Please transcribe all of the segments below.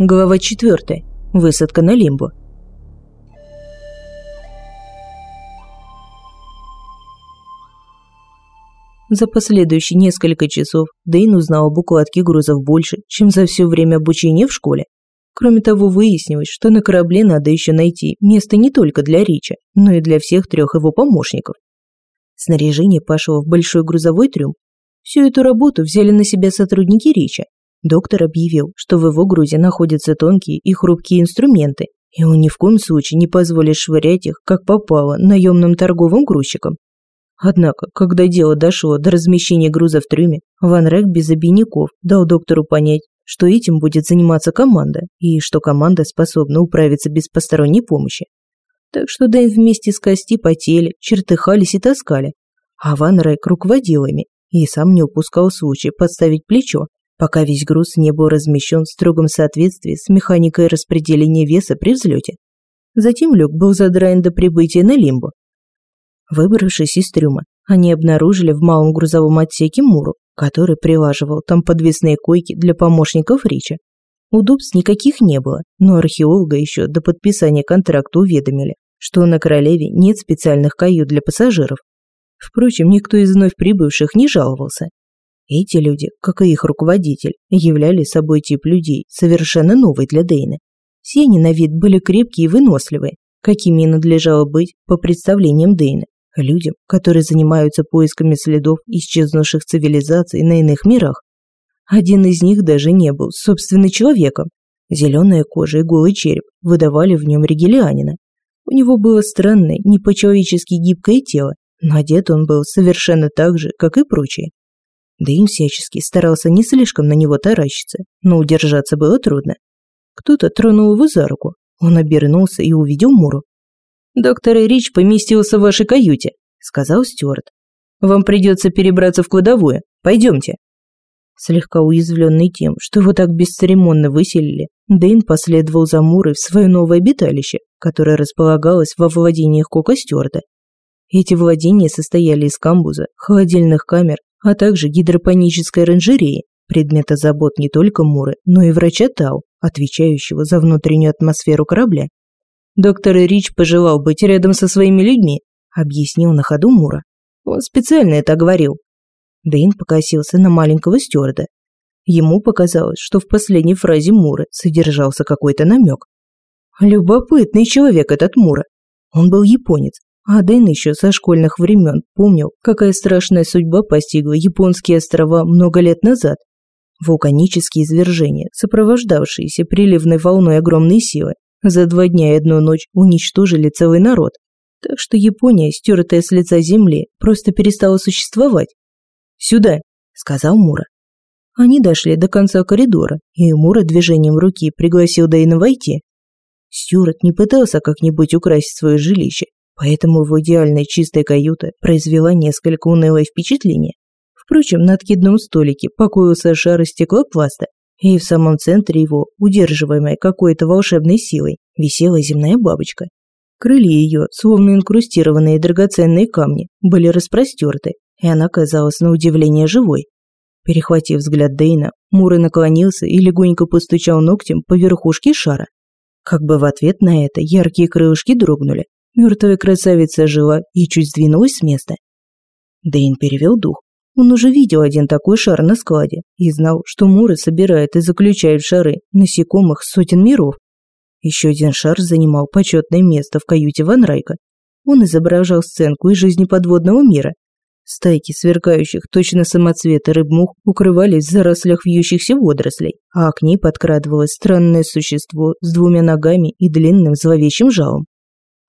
Глава 4. Высадка на Лимбо. За последующие несколько часов Дэйн узнал об укладке грузов больше, чем за все время обучения в школе. Кроме того, выяснилось, что на корабле надо еще найти место не только для Рича, но и для всех трех его помощников. Снаряжение пошло в большой грузовой трюм. Всю эту работу взяли на себя сотрудники Рича, Доктор объявил, что в его грузе находятся тонкие и хрупкие инструменты, и он ни в коем случае не позволит швырять их, как попало, наемным торговым грузчикам. Однако, когда дело дошло до размещения груза в трюме, Ван Рек без обиняков дал доктору понять, что этим будет заниматься команда, и что команда способна управиться без посторонней помощи. Так что Дэн вместе с Кости потели, чертыхались и таскали, а Ван Рейк руководил ими и сам не упускал случая подставить плечо, пока весь груз не был размещен в строгом соответствии с механикой распределения веса при взлете. Затем люк был задраен до прибытия на Лимбо. Выбравшись из трюма, они обнаружили в малом грузовом отсеке Муру, который прилаживал там подвесные койки для помощников Рича. Удобств никаких не было, но археолога еще до подписания контракта уведомили, что на Королеве нет специальных кают для пассажиров. Впрочем, никто из вновь прибывших не жаловался, эти люди, как и их руководитель, являли собой тип людей, совершенно новый для Дейна. Все они на вид были крепкие и выносливые, какими и надлежало быть по представлениям Дейна, людям, которые занимаются поисками следов исчезнувших цивилизаций на иных мирах. Один из них даже не был, собственно, человеком. Зеленая кожа и голый череп выдавали в нем ригелианина. У него было странное, не по-человечески гибкое тело, но одет он был совершенно так же, как и прочие. Да им всячески старался не слишком на него таращиться, но удержаться было трудно. Кто-то тронул его за руку. Он обернулся и увидел Муру. «Доктор Рич поместился в вашей каюте», — сказал Стюарт. «Вам придется перебраться в кладовую. Пойдемте». Слегка уязвленный тем, что его так бесцеремонно выселили, Дэйн последовал за Мурой в свое новое обиталище, которое располагалось во владениях Кока Стюарта. Эти владения состояли из камбуза, холодильных камер а также гидропонической оранжереи, предмета забот не только Муры, но и врача Тау, отвечающего за внутреннюю атмосферу корабля. «Доктор Рич пожелал быть рядом со своими людьми», объяснил на ходу Мура. «Он специально это говорил». Дэйн покосился на маленького стюарда. Ему показалось, что в последней фразе Муры содержался какой-то намек. Любопытный человек этот Мура. Он был японец, а Дэн еще со школьных времен помнил, какая страшная судьба постигла японские острова много лет назад. Вулканические извержения, сопровождавшиеся приливной волной огромной силы, за два дня и одну ночь уничтожили целый народ. Так что Япония, стертая с лица земли, просто перестала существовать. «Сюда!» – сказал Мура. Они дошли до конца коридора, и Мура движением руки пригласил Дэйна войти. Стюарт не пытался как-нибудь украсить свое жилище, Поэтому в идеальной чистой каюте произвела несколько унылое впечатление. Впрочем, на откидном столике покоился шар из стеклопласта, и в самом центре его, удерживаемая какой-то волшебной силой, висела земная бабочка. Крылья ее, словно инкрустированные драгоценные камни, были распростерты, и она казалась на удивление живой. Перехватив взгляд Дейна, Мура наклонился и легонько постучал ногтем по верхушке шара. Как бы в ответ на это яркие крылышки дрогнули, Мертвая красавица жила и чуть сдвинулась с места. Дэйн перевел дух. Он уже видел один такой шар на складе и знал, что Муры собирают и заключают в шары насекомых сотен миров. Еще один шар занимал почетное место в каюте Ван Райка. Он изображал сценку из жизни подводного мира. Стайки сверкающих точно самоцветы рыб-мух укрывались в зарослях вьющихся водорослей, а к ней подкрадывалось странное существо с двумя ногами и длинным зловещим жалом.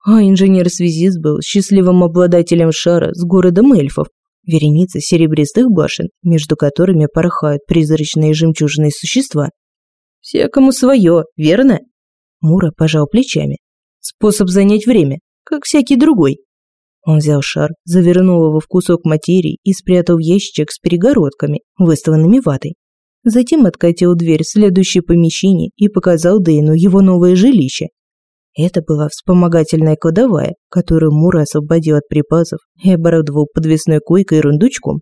А инженер-связист был счастливым обладателем шара с городом эльфов, вереница серебристых башен, между которыми порхают призрачные жемчужные существа. «Всякому свое, верно?» Мура пожал плечами. «Способ занять время, как всякий другой». Он взял шар, завернул его в кусок материи и спрятал в ящичек с перегородками, выставленными ватой. Затем откатил дверь в следующее помещение и показал Дэйну его новое жилище, это была вспомогательная кладовая, которую Мура освободил от припасов и оборудовал подвесной койкой и рундучком.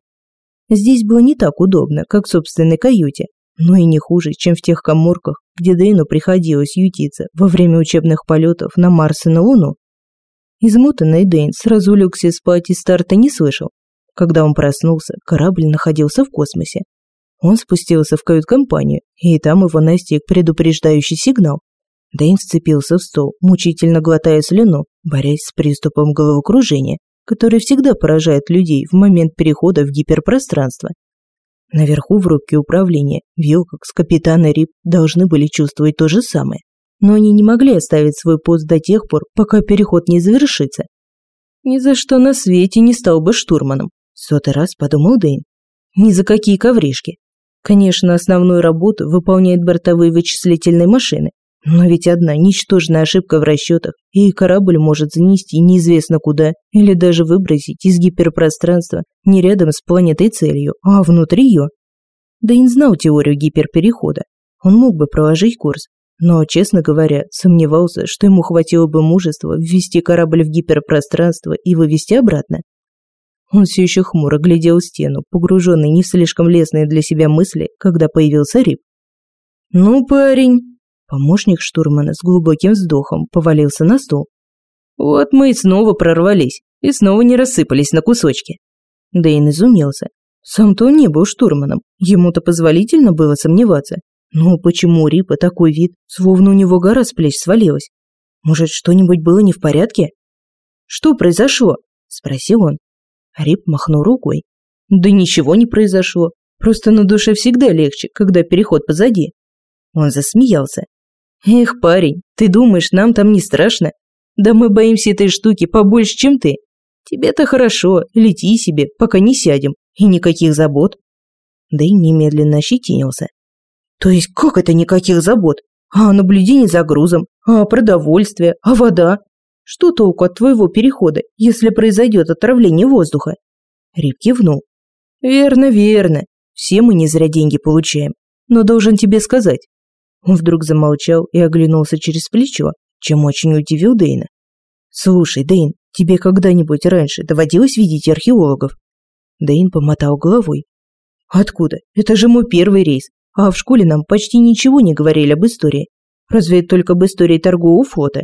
Здесь было не так удобно, как в собственной каюте, но и не хуже, чем в тех коморках, где Дэйну приходилось ютиться во время учебных полетов на Марс и на Луну. Измотанный Дэйн сразу легся спать и старта не слышал. Когда он проснулся, корабль находился в космосе. Он спустился в кают-компанию, и там его настиг предупреждающий сигнал. Дэйн вцепился в стол, мучительно глотая слюну, борясь с приступом головокружения, который всегда поражает людей в момент перехода в гиперпространство. Наверху в рубке управления Вилкокс, капитан и Рип должны были чувствовать то же самое. Но они не могли оставить свой пост до тех пор, пока переход не завершится. Ни за что на свете не стал бы штурманом, сотый раз подумал Дэйн. Ни за какие ковришки. Конечно, основную работу выполняют бортовые вычислительные машины, но ведь одна ничтожная ошибка в расчетах, и корабль может занести неизвестно куда, или даже выбросить из гиперпространства не рядом с планетой целью, а внутри ее. Дэйн знал теорию гиперперехода. Он мог бы проложить курс, но, честно говоря, сомневался, что ему хватило бы мужества ввести корабль в гиперпространство и вывести обратно. Он все еще хмуро глядел в стену, погруженный не в слишком лестные для себя мысли, когда появился Рип. «Ну, парень!» Помощник штурмана с глубоким вздохом повалился на стол. «Вот мы и снова прорвались, и снова не рассыпались на кусочки». Дэйн изумился. Сам-то он не был штурманом, ему-то позволительно было сомневаться. Но почему у Рипа такой вид, словно у него гора с плеч свалилась? Может, что-нибудь было не в порядке? «Что произошло?» – спросил он. Рип махнул рукой. «Да ничего не произошло. Просто на душе всегда легче, когда переход позади». Он засмеялся. «Эх, парень, ты думаешь, нам там не страшно? Да мы боимся этой штуки побольше, чем ты. Тебе-то хорошо, лети себе, пока не сядем, и никаких забот». Да и немедленно ощетинился. «То есть как это никаких забот? А наблюдение за грузом? А продовольствие? А вода? Что толку от твоего перехода, если произойдет отравление воздуха?» Рип кивнул. «Верно, верно. Все мы не зря деньги получаем. Но должен тебе сказать, он вдруг замолчал и оглянулся через плечо, чем очень удивил Дейна. «Слушай, Дейн, тебе когда-нибудь раньше доводилось видеть археологов?» Дейн помотал головой. «Откуда? Это же мой первый рейс, а в школе нам почти ничего не говорили об истории. Разве только об истории торгового флота?»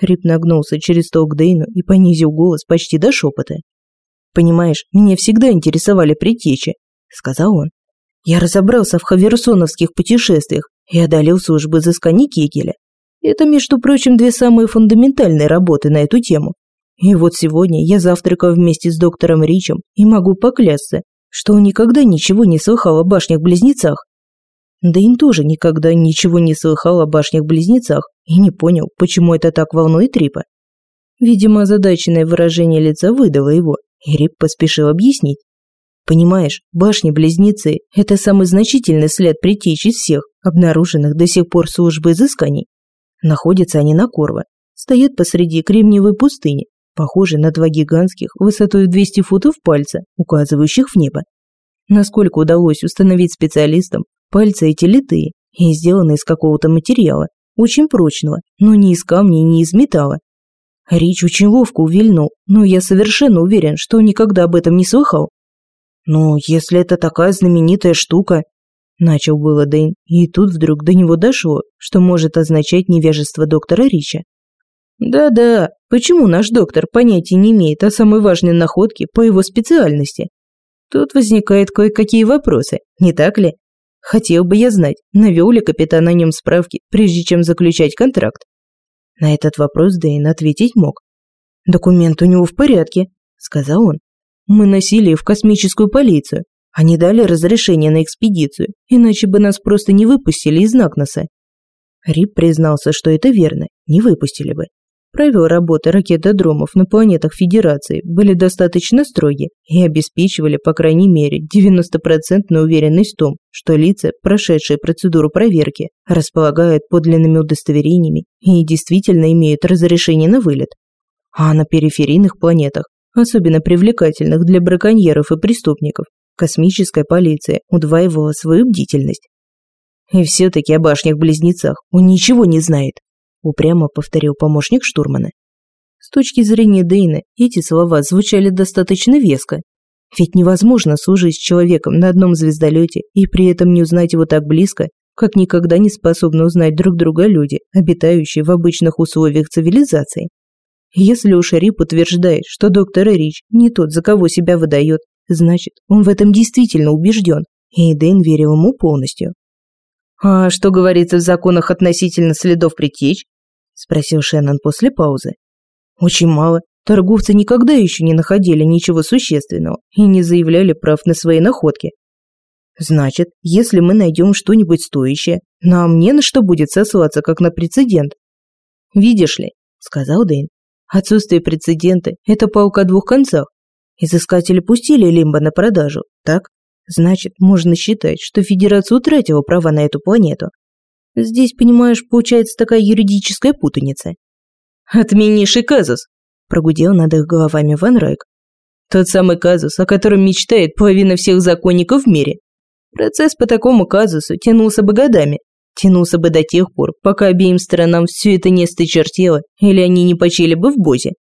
Рип нагнулся через стол к Дейну и понизил голос почти до шепота. «Понимаешь, меня всегда интересовали предтечи», — сказал он. «Я разобрался в хаверсоновских путешествиях и одолел службы изысканий Кегеля. Это, между прочим, две самые фундаментальные работы на эту тему. И вот сегодня я завтракал вместе с доктором Ричем и могу поклясться, что он никогда ничего не слыхал о башнях-близнецах. Да им тоже никогда ничего не слыхал о башнях-близнецах и не понял, почему это так волнует Рипа. Видимо, озадаченное выражение лица выдало его, и Рип поспешил объяснить. Понимаешь, башни-близнецы – это самый значительный след притечь из всех, обнаруженных до сих пор службы изысканий. Находятся они на Корво, стоят посреди кремниевой пустыни, похожей на два гигантских, высотой в 200 футов пальца, указывающих в небо. Насколько удалось установить специалистам, пальцы эти литые и сделаны из какого-то материала, очень прочного, но не из камня не из металла. Рич очень ловко увильнул, но я совершенно уверен, что никогда об этом не слыхал. «Ну, если это такая знаменитая штука...» Начал было Дэйн, и тут вдруг до него дошло, что может означать невежество доктора Рича. «Да-да, почему наш доктор понятия не имеет о самой важной находке по его специальности? Тут возникают кое-какие вопросы, не так ли? Хотел бы я знать, навел ли капитан о нем справки, прежде чем заключать контракт?» На этот вопрос Дэйн ответить мог. «Документ у него в порядке», — сказал он. Мы носили в космическую полицию. Они дали разрешение на экспедицию, иначе бы нас просто не выпустили из Нагнаса. Рип признался, что это верно, не выпустили бы. Правила работы ракетодромов на планетах Федерации были достаточно строги и обеспечивали, по крайней мере, 90% уверенность в том, что лица, прошедшие процедуру проверки, располагают подлинными удостоверениями и действительно имеют разрешение на вылет. А на периферийных планетах особенно привлекательных для браконьеров и преступников, космическая полиция удваивала свою бдительность. «И все-таки о башнях-близнецах он ничего не знает», упрямо повторил помощник штурмана. С точки зрения Дейна, эти слова звучали достаточно веско. Ведь невозможно служить с человеком на одном звездолете и при этом не узнать его так близко, как никогда не способны узнать друг друга люди, обитающие в обычных условиях цивилизации. Если уж Рип утверждает, что доктор Рич не тот, за кого себя выдает, значит, он в этом действительно убежден, и Эйден верил ему полностью. «А что говорится в законах относительно следов притеч?» – спросил Шеннон после паузы. «Очень мало. Торговцы никогда еще не находили ничего существенного и не заявляли прав на свои находки. Значит, если мы найдем что-нибудь стоящее, нам не на что будет сослаться, как на прецедент. Видишь ли, сказал Дэйн, отсутствие прецедента – это палка о двух концах. Изыскатели пустили Лимба на продажу, так? Значит, можно считать, что Федерация утратила права на эту планету. Здесь, понимаешь, получается такая юридическая путаница. «Отменишь казус», – прогудел над их головами Ван Райк. «Тот самый казус, о котором мечтает половина всех законников в мире. Процесс по такому казусу тянулся бы годами. Тянулся бы до тех пор, пока обеим сторонам все это не стычертело или они не почили бы в бозе.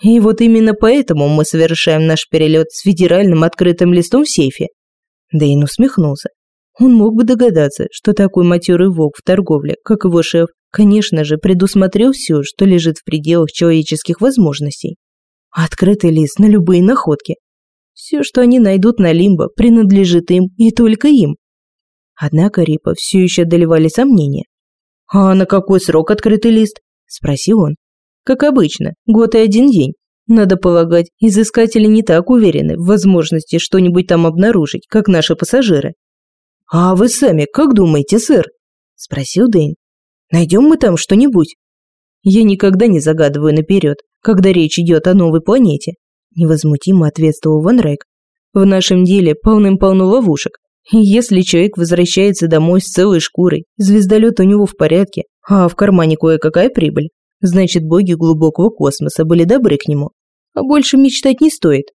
И вот именно поэтому мы совершаем наш перелет с федеральным открытым листом в сейфе. Дэйн усмехнулся. Он мог бы догадаться, что такой матерый волк в торговле, как его шеф, конечно же, предусмотрел все, что лежит в пределах человеческих возможностей. Открытый лист на любые находки, все, что они найдут на Лимбо, принадлежит им и только им. Однако Рипа все еще одолевали сомнения. «А на какой срок открытый лист?» – спросил он. «Как обычно, год и один день. Надо полагать, изыскатели не так уверены в возможности что-нибудь там обнаружить, как наши пассажиры». «А вы сами как думаете, сэр?» – спросил Дэйн. «Найдем мы там что-нибудь?» «Я никогда не загадываю наперед, когда речь идет о новой планете невозмутимо ответствовал Ван Райк. В нашем деле полным-полно ловушек. Если человек возвращается домой с целой шкурой, звездолет у него в порядке, а в кармане кое-какая прибыль, значит боги глубокого космоса были добры к нему. А больше мечтать не стоит.